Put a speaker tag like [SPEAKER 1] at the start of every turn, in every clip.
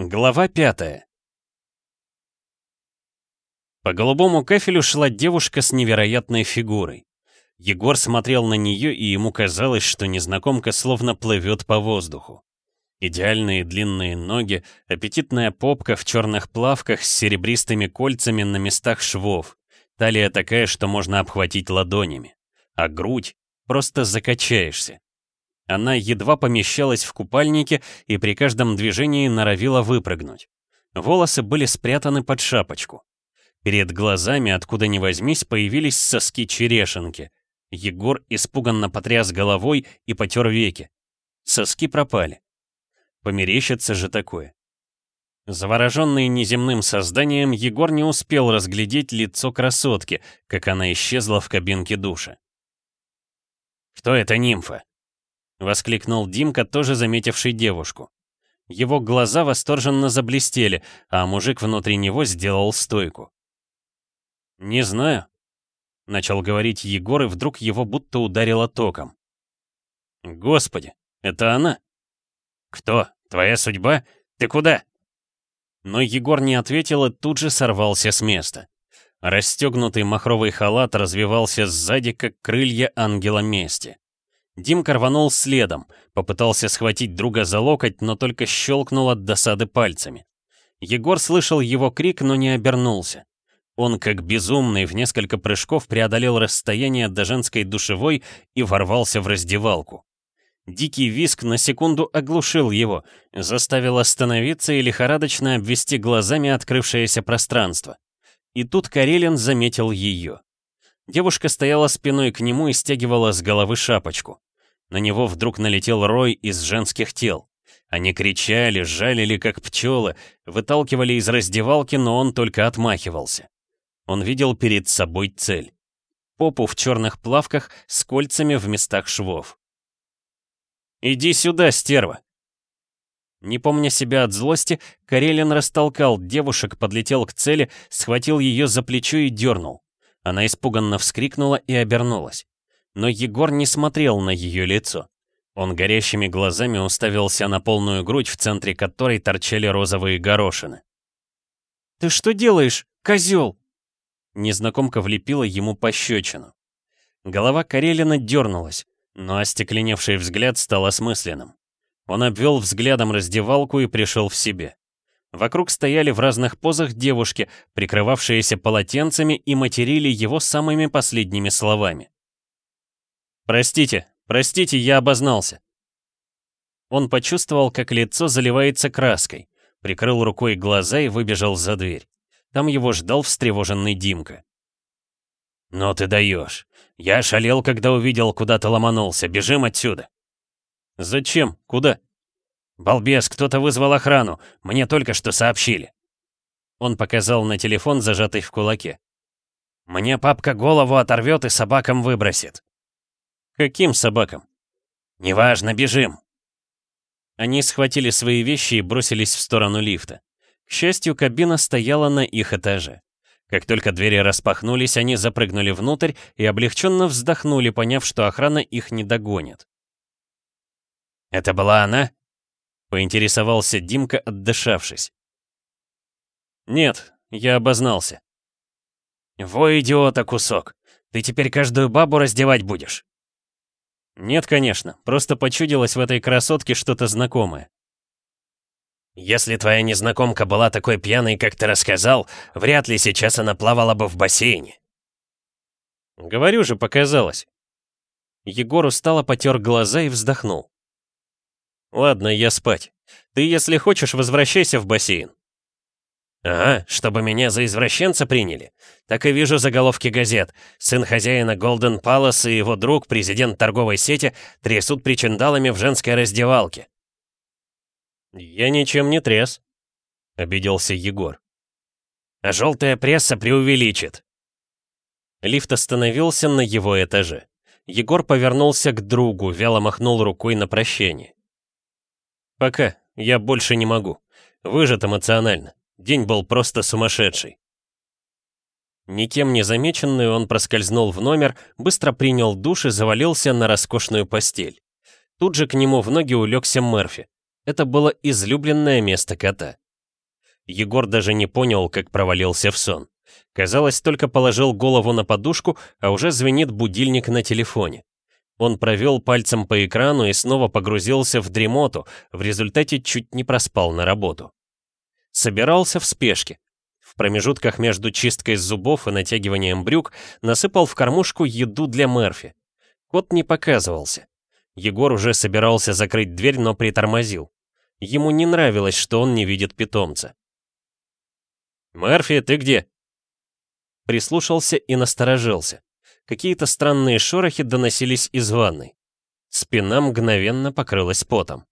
[SPEAKER 1] Глава пятая. По голубому кафелю шла девушка с невероятной фигурой. Егор смотрел на нее, и ему казалось, что незнакомка словно плывет по воздуху. Идеальные длинные ноги, аппетитная попка в черных плавках с серебристыми кольцами на местах швов, талия такая, что можно обхватить ладонями, а грудь просто закачаешься. Она едва помещалась в купальнике и при каждом движении норовила выпрыгнуть. Волосы были спрятаны под шапочку. Перед глазами, откуда ни возьмись, появились соски-черешенки. Егор испуганно потряс головой и потер веки. Соски пропали. Померещится же такое. Завороженный неземным созданием, Егор не успел разглядеть лицо красотки, как она исчезла в кабинке душа. «Кто это нимфа?» — воскликнул Димка, тоже заметивший девушку. Его глаза восторженно заблестели, а мужик внутри него сделал стойку. «Не знаю», — начал говорить Егор, и вдруг его будто ударило током. «Господи, это она?» «Кто? Твоя судьба? Ты куда?» Но Егор не ответил и тут же сорвался с места. Расстегнутый махровый халат развивался сзади, как крылья ангела мести. Димка рванул следом, попытался схватить друга за локоть, но только щелкнул от досады пальцами. Егор слышал его крик, но не обернулся. Он, как безумный, в несколько прыжков преодолел расстояние до женской душевой и ворвался в раздевалку. Дикий виск на секунду оглушил его, заставил остановиться и лихорадочно обвести глазами открывшееся пространство. И тут Карелин заметил ее. Девушка стояла спиной к нему и стягивала с головы шапочку. На него вдруг налетел рой из женских тел. Они кричали, жалили, как пчелы, выталкивали из раздевалки, но он только отмахивался. Он видел перед собой цель. Попу в черных плавках с кольцами в местах швов. «Иди сюда, стерва!» Не помня себя от злости, Карелин растолкал девушек, подлетел к цели, схватил ее за плечо и дернул. Она испуганно вскрикнула и обернулась но Егор не смотрел на ее лицо. Он горящими глазами уставился на полную грудь, в центре которой торчали розовые горошины. «Ты что делаешь, козел?» Незнакомка влепила ему пощечину. Голова Карелина дернулась, но остекленевший взгляд стал осмысленным. Он обвел взглядом раздевалку и пришел в себе. Вокруг стояли в разных позах девушки, прикрывавшиеся полотенцами и материли его самыми последними словами. «Простите, простите, я обознался». Он почувствовал, как лицо заливается краской, прикрыл рукой глаза и выбежал за дверь. Там его ждал встревоженный Димка. «Но ты даешь. Я шалел, когда увидел, куда ты ломанулся. Бежим отсюда». «Зачем? Куда?» «Балбес, кто-то вызвал охрану. Мне только что сообщили». Он показал на телефон, зажатый в кулаке. «Мне папка голову оторвет и собакам выбросит». «Каким собакам?» «Неважно, бежим!» Они схватили свои вещи и бросились в сторону лифта. К счастью, кабина стояла на их этаже. Как только двери распахнулись, они запрыгнули внутрь и облегченно вздохнули, поняв, что охрана их не догонит. «Это была она?» — поинтересовался Димка, отдышавшись. «Нет, я обознался». «Во, идиота, кусок! Ты теперь каждую бабу раздевать будешь!» «Нет, конечно, просто почудилось в этой красотке что-то знакомое». «Если твоя незнакомка была такой пьяной, как ты рассказал, вряд ли сейчас она плавала бы в бассейне». «Говорю же, показалось». Егор устало потер глаза и вздохнул. «Ладно, я спать. Ты, если хочешь, возвращайся в бассейн. «Ага, чтобы меня за извращенца приняли. Так и вижу заголовки газет. Сын хозяина Голден Палас и его друг, президент торговой сети, трясут причиндалами в женской раздевалке». «Я ничем не тряс», — обиделся Егор. «А желтая пресса преувеличит». Лифт остановился на его этаже. Егор повернулся к другу, вяло махнул рукой на прощение. «Пока, я больше не могу. Выжат эмоционально. День был просто сумасшедший. Никем не замеченный, он проскользнул в номер, быстро принял душ и завалился на роскошную постель. Тут же к нему в ноги улегся Мерфи. Это было излюбленное место кота. Егор даже не понял, как провалился в сон. Казалось, только положил голову на подушку, а уже звенит будильник на телефоне. Он провел пальцем по экрану и снова погрузился в дремоту, в результате чуть не проспал на работу. Собирался в спешке. В промежутках между чисткой зубов и натягиванием брюк насыпал в кормушку еду для Мерфи. Кот не показывался. Егор уже собирался закрыть дверь, но притормозил. Ему не нравилось, что он не видит питомца. «Мерфи, ты где?» Прислушался и насторожился. Какие-то странные шорохи доносились из ванной. Спина мгновенно покрылась потом.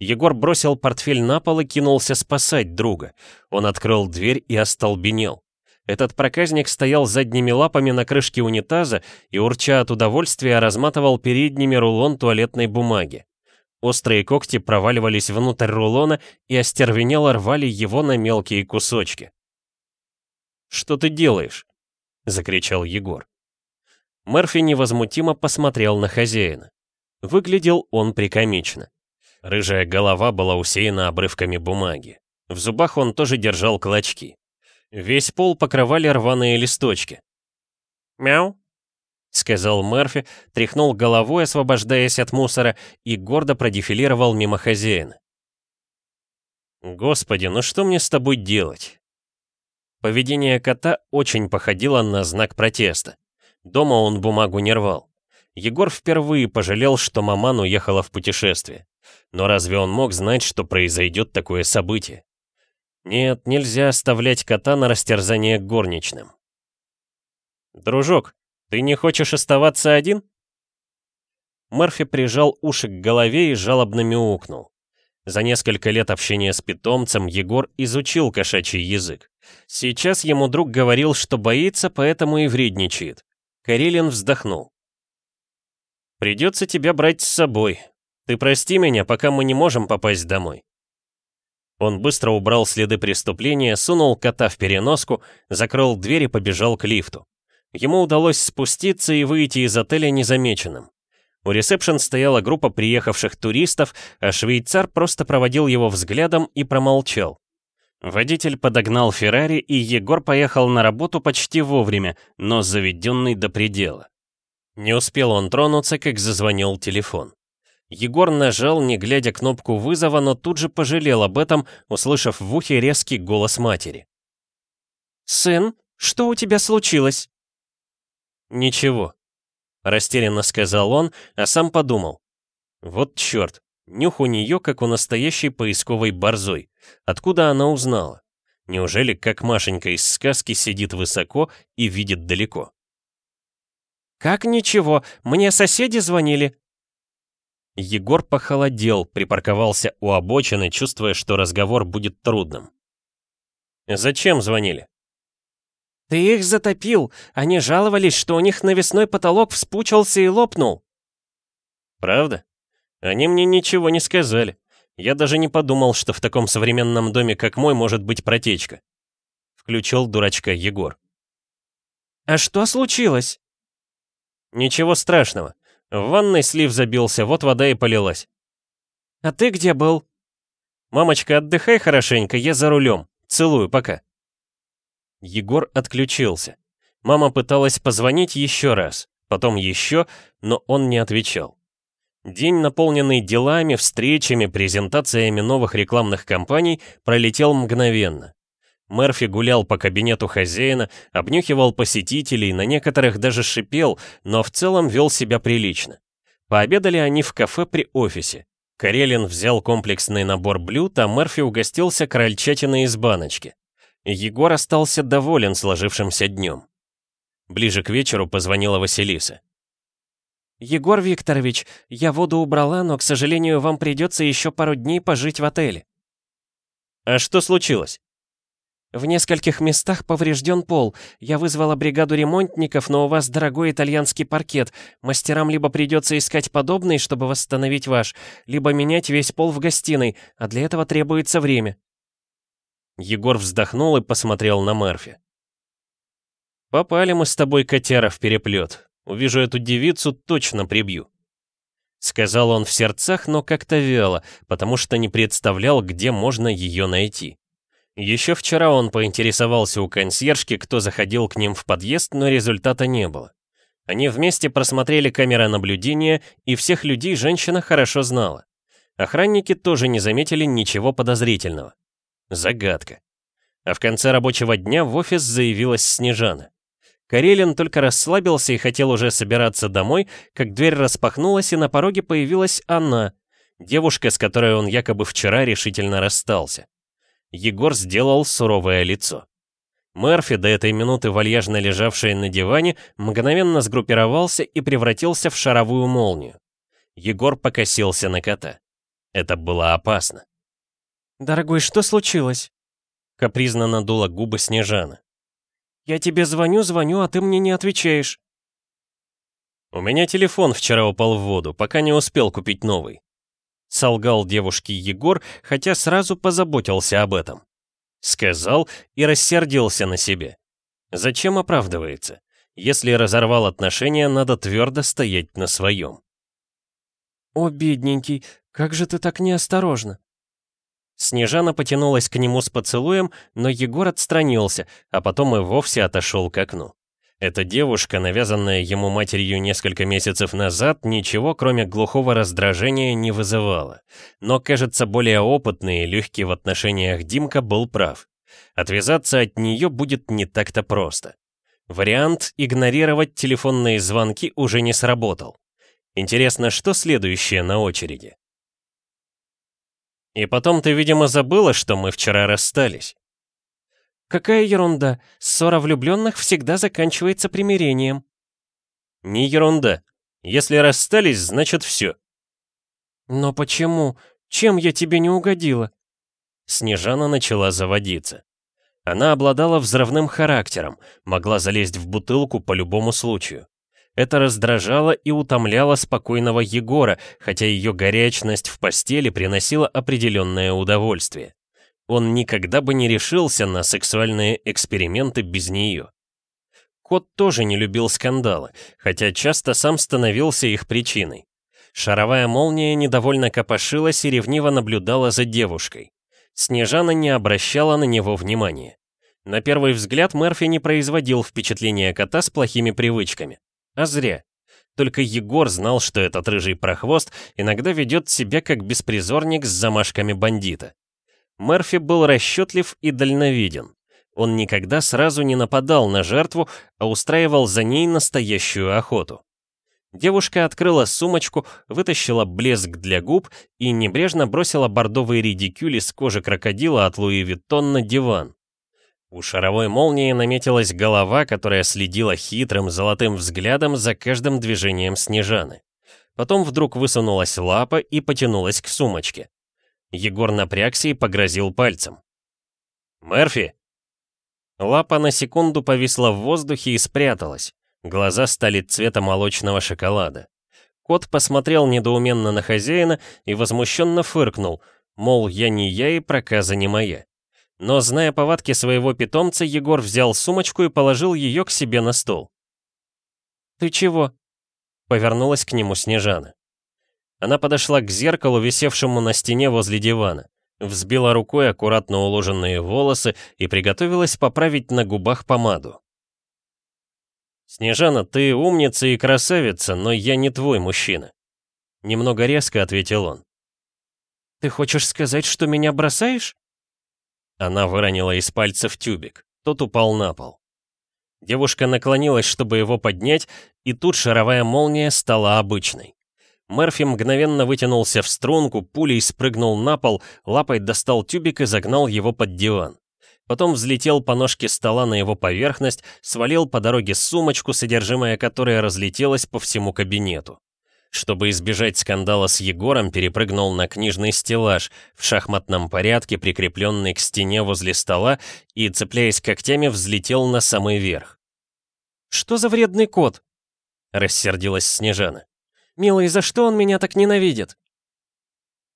[SPEAKER 1] Егор бросил портфель на пол и кинулся спасать друга. Он открыл дверь и остолбенел. Этот проказник стоял задними лапами на крышке унитаза и, урча от удовольствия, разматывал передними рулон туалетной бумаги. Острые когти проваливались внутрь рулона и остервенело рвали его на мелкие кусочки. «Что ты делаешь?» — закричал Егор. Мерфи невозмутимо посмотрел на хозяина. Выглядел он прикомично. Рыжая голова была усеяна обрывками бумаги. В зубах он тоже держал клочки. Весь пол покрывали рваные листочки. «Мяу», — сказал Мерфи, тряхнул головой, освобождаясь от мусора, и гордо продефилировал мимо хозяина. «Господи, ну что мне с тобой делать?» Поведение кота очень походило на знак протеста. Дома он бумагу не рвал. Егор впервые пожалел, что маман уехала в путешествие. Но разве он мог знать, что произойдет такое событие? Нет, нельзя оставлять кота на растерзание горничным. «Дружок, ты не хочешь оставаться один?» Мерфи прижал уши к голове и жалобно мяукнул. За несколько лет общения с питомцем Егор изучил кошачий язык. Сейчас ему друг говорил, что боится, поэтому и вредничает. Карелин вздохнул. «Придется тебя брать с собой. Ты прости меня, пока мы не можем попасть домой». Он быстро убрал следы преступления, сунул кота в переноску, закрыл дверь и побежал к лифту. Ему удалось спуститься и выйти из отеля незамеченным. У ресепшн стояла группа приехавших туристов, а швейцар просто проводил его взглядом и промолчал. Водитель подогнал Феррари, и Егор поехал на работу почти вовремя, но заведенный до предела. Не успел он тронуться, как зазвонил телефон. Егор нажал, не глядя кнопку вызова, но тут же пожалел об этом, услышав в ухе резкий голос матери. «Сын, что у тебя случилось?» «Ничего», — растерянно сказал он, а сам подумал. «Вот черт, нюх у нее, как у настоящей поисковой борзой. Откуда она узнала? Неужели, как Машенька из сказки, сидит высоко и видит далеко? «Как ничего? Мне соседи звонили». Егор похолодел, припарковался у обочины, чувствуя, что разговор будет трудным. «Зачем звонили?» «Ты их затопил. Они жаловались, что у них навесной потолок вспучился и лопнул». «Правда? Они мне ничего не сказали. Я даже не подумал, что в таком современном доме, как мой, может быть протечка. Включил дурачка Егор. «А что случилось?» «Ничего страшного. В ванной слив забился, вот вода и полилась». «А ты где был?» «Мамочка, отдыхай хорошенько, я за рулем. Целую, пока». Егор отключился. Мама пыталась позвонить еще раз, потом еще, но он не отвечал. День, наполненный делами, встречами, презентациями новых рекламных кампаний, пролетел мгновенно. Мерфи гулял по кабинету хозяина, обнюхивал посетителей, на некоторых даже шипел, но в целом вел себя прилично. Пообедали они в кафе при офисе. Карелин взял комплексный набор блюд, а Мерфи угостился крольчатиной из баночки. Егор остался доволен сложившимся днем. Ближе к вечеру позвонила Василиса. «Егор Викторович, я воду убрала, но, к сожалению, вам придется еще пару дней пожить в отеле». «А что случилось?» «В нескольких местах поврежден пол. Я вызвала бригаду ремонтников, но у вас дорогой итальянский паркет. Мастерам либо придется искать подобный, чтобы восстановить ваш, либо менять весь пол в гостиной, а для этого требуется время». Егор вздохнул и посмотрел на Мерфи. «Попали мы с тобой, котяра, в переплет. Увижу эту девицу, точно прибью. Сказал он в сердцах, но как-то вяло, потому что не представлял, где можно ее найти. Еще вчера он поинтересовался у консьержки, кто заходил к ним в подъезд, но результата не было. Они вместе просмотрели камеры наблюдения, и всех людей женщина хорошо знала. Охранники тоже не заметили ничего подозрительного. Загадка. А в конце рабочего дня в офис заявилась Снежана. Карелин только расслабился и хотел уже собираться домой, как дверь распахнулась, и на пороге появилась она, девушка, с которой он якобы вчера решительно расстался. Егор сделал суровое лицо. Мерфи, до этой минуты вальяжно лежавший на диване, мгновенно сгруппировался и превратился в шаровую молнию. Егор покосился на кота. Это было опасно.
[SPEAKER 2] «Дорогой, что случилось?»
[SPEAKER 1] Капризно надула губы Снежана.
[SPEAKER 2] «Я тебе звоню, звоню, а ты мне не отвечаешь».
[SPEAKER 1] «У меня телефон вчера упал в воду, пока не успел купить новый». Солгал девушке Егор, хотя сразу позаботился об этом. Сказал и рассердился на себе. Зачем оправдывается? Если разорвал отношения, надо твердо стоять на своем.
[SPEAKER 2] «О, бедненький, как же ты так неосторожно!»
[SPEAKER 1] Снежана потянулась к нему с поцелуем, но Егор отстранился, а потом и вовсе отошел к окну. Эта девушка, навязанная ему матерью несколько месяцев назад, ничего кроме глухого раздражения не вызывала. Но, кажется, более опытный и легкий в отношениях Димка был прав. Отвязаться от нее будет не так-то просто. Вариант игнорировать телефонные звонки уже не сработал. Интересно, что следующее на очереди? И потом ты, видимо, забыла, что мы вчера расстались.
[SPEAKER 2] Какая ерунда. Ссора влюбленных всегда заканчивается примирением.
[SPEAKER 1] Не ерунда. Если расстались, значит все.
[SPEAKER 2] Но почему? Чем я тебе не угодила?
[SPEAKER 1] Снежана начала заводиться. Она обладала взрывным характером, могла залезть в бутылку по любому случаю. Это раздражало и утомляло спокойного Егора, хотя ее горячность в постели приносила определенное удовольствие он никогда бы не решился на сексуальные эксперименты без нее. Кот тоже не любил скандалы, хотя часто сам становился их причиной. Шаровая молния недовольно копошилась и ревниво наблюдала за девушкой. Снежана не обращала на него внимания. На первый взгляд Мерфи не производил впечатления кота с плохими привычками. А зря. Только Егор знал, что этот рыжий прохвост иногда ведет себя как беспризорник с замашками бандита. Мерфи был расчетлив и дальновиден. Он никогда сразу не нападал на жертву, а устраивал за ней настоящую охоту. Девушка открыла сумочку, вытащила блеск для губ и небрежно бросила бордовый редикюль из кожи крокодила от Луи Виттон на диван. У шаровой молнии наметилась голова, которая следила хитрым золотым взглядом за каждым движением Снежаны. Потом вдруг высунулась лапа и потянулась к сумочке. Егор напрягся и погрозил пальцем. «Мерфи!» Лапа на секунду повисла в воздухе и спряталась. Глаза стали цвета молочного шоколада. Кот посмотрел недоуменно на хозяина и возмущенно фыркнул, мол, я не я и проказа не моя. Но, зная повадки своего питомца, Егор взял сумочку и положил ее к себе на стол.
[SPEAKER 2] «Ты чего?»
[SPEAKER 1] — повернулась к нему Снежана. Она подошла к зеркалу, висевшему на стене возле дивана, взбила рукой аккуратно уложенные волосы и приготовилась поправить на губах помаду. «Снежана, ты умница и красавица, но я не твой мужчина», — немного резко ответил он.
[SPEAKER 2] «Ты хочешь сказать, что меня бросаешь?»
[SPEAKER 1] Она выронила из пальцев тюбик. Тот упал на пол. Девушка наклонилась, чтобы его поднять, и тут шаровая молния стала обычной. Мерфи мгновенно вытянулся в струнку, пулей спрыгнул на пол, лапой достал тюбик и загнал его под диван. Потом взлетел по ножке стола на его поверхность, свалил по дороге сумочку, содержимое которой разлетелось по всему кабинету. Чтобы избежать скандала с Егором, перепрыгнул на книжный стеллаж, в шахматном порядке, прикрепленный к стене возле стола, и, цепляясь когтями, взлетел на самый верх.
[SPEAKER 2] «Что за вредный кот?» — рассердилась Снежана. «Милый, за что он меня так ненавидит?»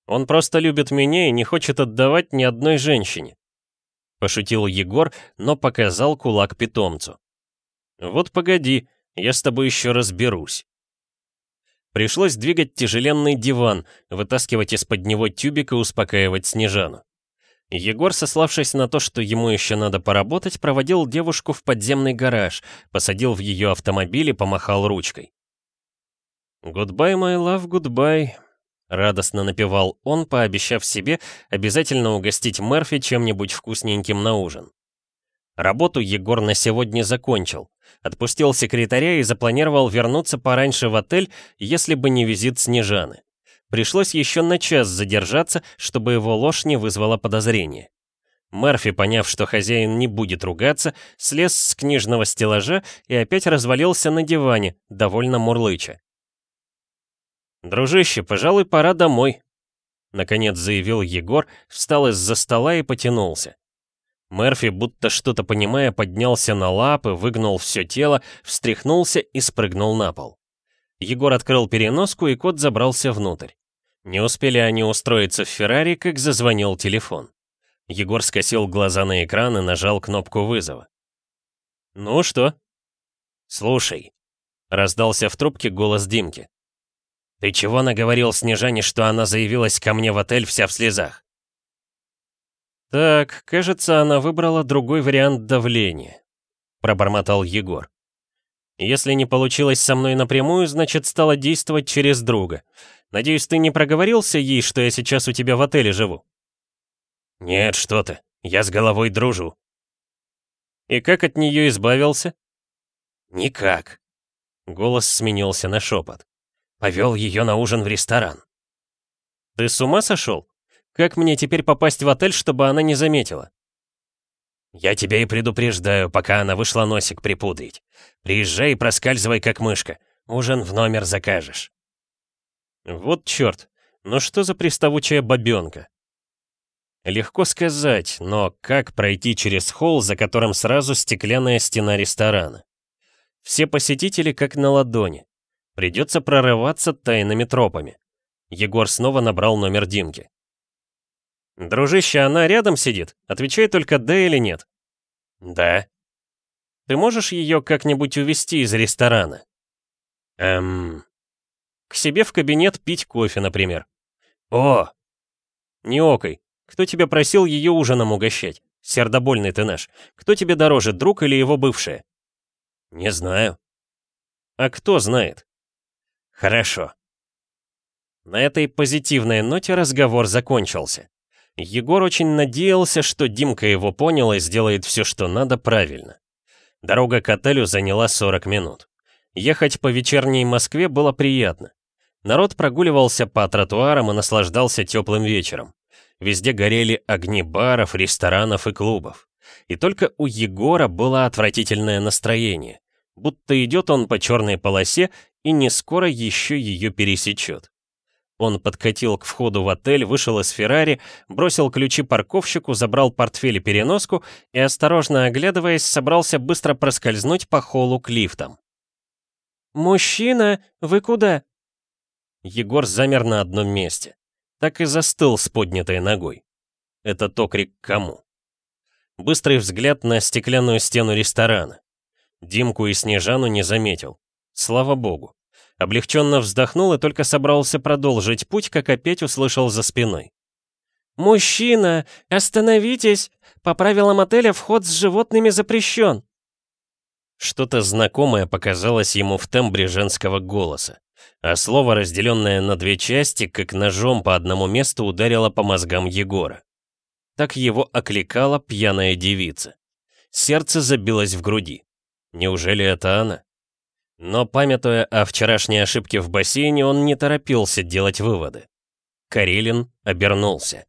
[SPEAKER 1] «Он просто любит меня и не хочет отдавать ни одной женщине», — пошутил Егор, но показал кулак питомцу. «Вот погоди, я с тобой еще разберусь». Пришлось двигать тяжеленный диван, вытаскивать из-под него тюбик и успокаивать Снежану.
[SPEAKER 2] Егор, сославшись на то, что ему еще надо поработать, проводил девушку в подземный гараж, посадил в ее автомобиль и помахал ручкой. «Goodbye, my love, goodbye», — радостно напевал он, пообещав себе обязательно угостить Мерфи чем-нибудь вкусненьким на ужин. Работу Егор на сегодня закончил. Отпустил секретаря и запланировал вернуться пораньше в отель, если бы не визит Снежаны. Пришлось еще на час задержаться, чтобы его ложь не вызвала подозрения. Мерфи, поняв, что хозяин не будет ругаться, слез с книжного стеллажа и опять развалился на диване, довольно мурлыча. «Дружище, пожалуй, пора домой», — наконец заявил Егор, встал из-за стола и потянулся. Мерфи, будто что-то понимая, поднялся на лапы, выгнул все тело, встряхнулся и спрыгнул на пол. Егор открыл переноску, и кот забрался внутрь. Не успели они устроиться в Феррари, как зазвонил телефон. Егор скосил глаза на экран и нажал кнопку вызова. «Ну что?» «Слушай», — раздался в трубке голос Димки. «Ты чего наговорил Снежане, что она заявилась ко мне в отель вся в слезах?» «Так, кажется, она выбрала другой вариант давления», — пробормотал Егор. «Если не получилось со мной напрямую, значит, стала действовать через друга. Надеюсь, ты не проговорился ей, что я сейчас у тебя в отеле живу?» «Нет, что ты. Я с головой дружу». «И как от нее избавился?» «Никак». Голос сменился на шепот. Повел ее на ужин в ресторан. «Ты с ума сошел? Как мне теперь попасть в отель, чтобы она не заметила?» «Я тебя и предупреждаю, пока она вышла носик припудрить. Приезжай и проскальзывай, как мышка. Ужин в номер закажешь». Вот черт, ну что за приставучая бабенка? Легко сказать, но как пройти через холл, за которым сразу стеклянная стена ресторана? Все посетители как на ладони. Придется прорываться тайными тропами. Егор снова набрал номер Димки. «Дружище, она рядом сидит? Отвечай только да или нет». «Да». «Ты можешь ее как-нибудь увезти из ресторана?» «Эм...» К себе в кабинет пить кофе, например. О! Не окой. Кто тебя просил ее ужином угощать? Сердобольный ты наш. Кто тебе дороже, друг или его бывшая? Не знаю. А кто знает? Хорошо. На этой позитивной ноте разговор закончился. Егор очень надеялся, что Димка его понял и сделает все, что надо, правильно. Дорога к отелю заняла 40 минут. Ехать по вечерней Москве было приятно. Народ прогуливался по тротуарам и наслаждался теплым вечером. Везде горели огни баров, ресторанов и клубов. И только у Егора было отвратительное настроение. Будто идет он по черной полосе и не скоро еще ее пересечет. Он подкатил к входу в отель, вышел из Феррари, бросил ключи парковщику, забрал портфель и переноску и, осторожно оглядываясь, собрался быстро проскользнуть по холлу к лифтам. «Мужчина, вы куда?» Егор замер на одном месте. Так и застыл с поднятой ногой. Это токрик кому? Быстрый взгляд на стеклянную стену ресторана. Димку и Снежану не заметил. Слава богу. Облегченно вздохнул и только собрался продолжить путь, как опять услышал за спиной. «Мужчина, остановитесь! По правилам отеля вход с животными запрещен!» Что-то знакомое показалось ему в тембре женского голоса а слово, разделенное на две части, как ножом по одному месту ударило по мозгам Егора. Так его окликала пьяная девица. Сердце забилось в груди. Неужели это она? Но, памятуя о вчерашней ошибке в бассейне, он не торопился делать выводы. Карелин обернулся.